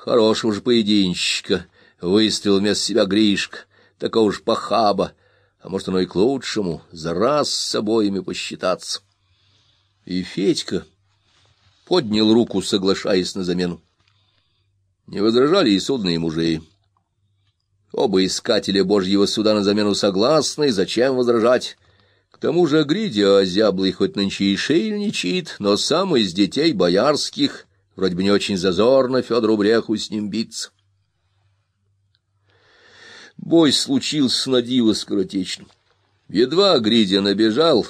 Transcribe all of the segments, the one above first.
Хорошего же поединщика выставил вместо себя Гришка, такого же похаба, а может, оно и к лучшему, за раз с обоими посчитаться. И Федька поднял руку, соглашаясь на замену. Не возражали и судные мужи. Оба искателя Божьего суда на замену согласны, зачем возражать? К тому же Гридия озяблый хоть нынче и шейльничает, но сам из детей боярских, вроде бы не очень зазорно Федору Бреху с ним биться. Бой случился на диво скоротечным. Едва Гридия набежал,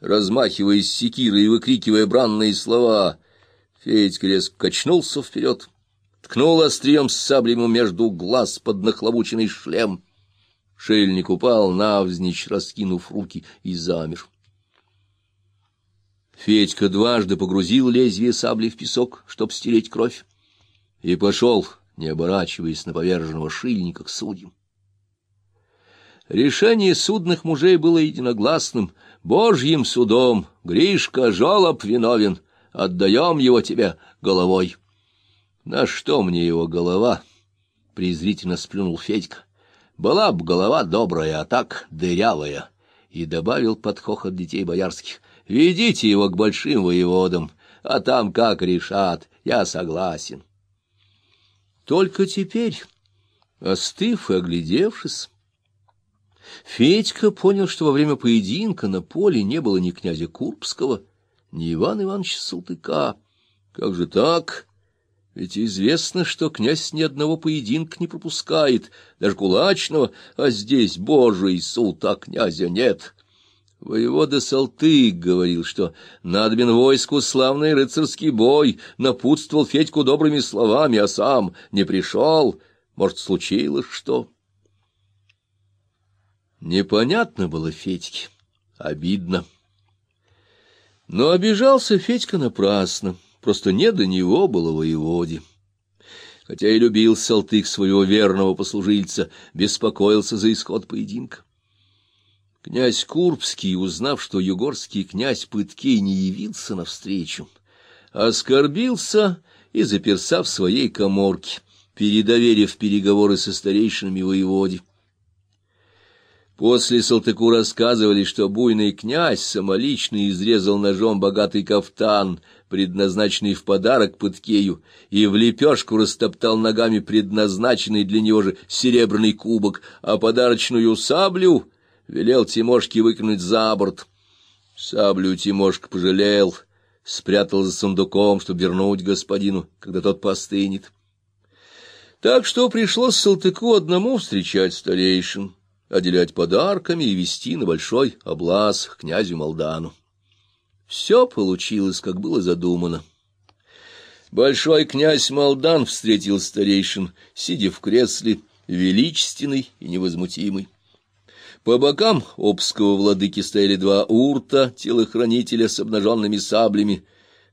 размахивая секирой и выкрикивая бранные слова, Федька резко качнулся вперед, ткнул острием саблей ему между глаз под нахлобученный шлем. Шельник упал навзничь, раскинув руки, и замер. Федька дважды погрузил лезвие сабли в песок, чтоб стереть кровь, и пошел, не оборачиваясь на поверженного шильника, к судьям. Решение судных мужей было единогласным. Божьим судом, Гришка, жолоб виновен, отдаем его тебе головой. На что мне его голова? презрительно сплюнул Федька. Была б голова добрая, а так дырявая. И добавил под хохот детей боярских. Ведите его к большим воеводам, а там как решат, я согласен. Только теперь, остыв и оглядевшись, Федька понял, что во время поединка на поле не было ни князя Курбского, ни Ивана Ивановича Салтыка. Как же так? Ведь известно, что князь ни одного поединка не пропускает, даже кулачного, а здесь божий суд, а князя нет. Воевода Салтык говорил, что надобен войску славный рыцарский бой, напутствовал Федьку добрыми словами, а сам не пришел. Может, случилось что? Непонятно было Федьке, обидно. Но обижался Федька напрасно, просто не до него было воеводе. Хотя и любил Салтык своего верного послужильца, беспокоился за исход поединка. Князь Курбский, узнав, что югорский князь Пыткей не явился навстречу, оскорбился и заперся в своей коморке, передоверив переговоры со старейшинами воеводе. После Салтыку рассказывали, что буйный князь самолично изрезал ножом богатый кафтан, предназначенный в подарок Пыткею, и в лепешку растоптал ногами предназначенный для него же серебряный кубок, а подарочную саблю велел Тимошке выкинуть за борт. Саблю Тимошка пожалел, спрятал за сундуком, чтобы вернуть господину, когда тот постынет. Так что пришлось Салтыку одному встречать старейшин отделять подарками и вести на большой облаз к князю Молдану. Все получилось, как было задумано. Большой князь Молдан встретил старейшин, сидя в кресле, величественный и невозмутимый. По бокам обского владыки стояли два урта, телохранителя с обнаженными саблями.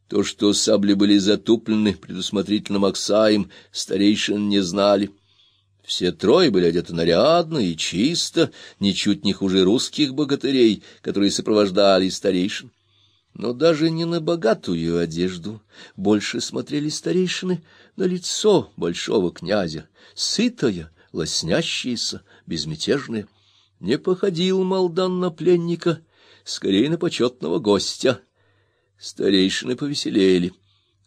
То, что сабли были затуплены предусмотрительным Аксаем, старейшин не знали. Все трое были одеты нарядно и чисто, ничуть не хуже русских богатырей, которые сопровождали старейшин. Но даже не на богатую одежду больше смотрели старейшины на лицо большого князя, сытое, лоснящееся, безмятежное. Не походил Молдан на пленника, скорее на почетного гостя. Старейшины повеселели.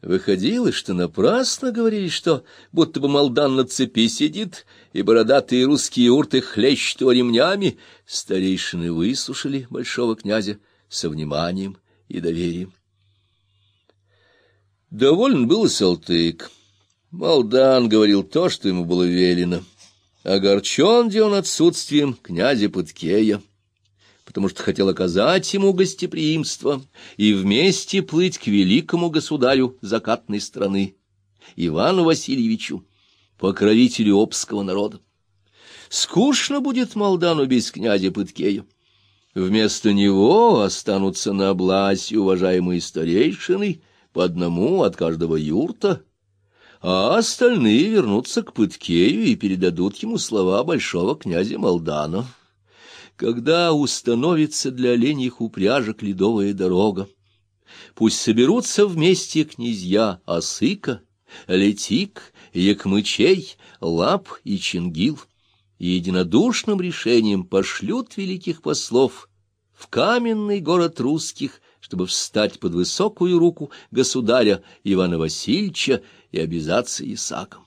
Выходило, что напрасно говорили, что будто бы Молдан на цепи сидит, и бородатые русские урты хлещут его ремнями. Старейшины выслушали большого князя со вниманием и доверием. Доволен был и Салтык. Молдан говорил то, что ему было велено. Огорчен где он отсутствием князя Пыткея потому что хотел оказать ему гостеприимство и вместе плыть к великому государю закатной страны, Ивану Васильевичу, покровителю обского народа. Скучно будет Молдану без князя Пыткея. Вместо него останутся на обласе уважаемые старейшины, по одному от каждого юрта, а остальные вернутся к Пыткею и передадут ему слова большого князя Молдана когда установится для оленьих упряжек ледовая дорога. Пусть соберутся вместе князья Осыка, Летик, Якмычей, Лап и Чингил единодушным решением пошлют великих послов в каменный город русских, чтобы встать под высокую руку государя Ивана Васильевича и обязаться Исаком.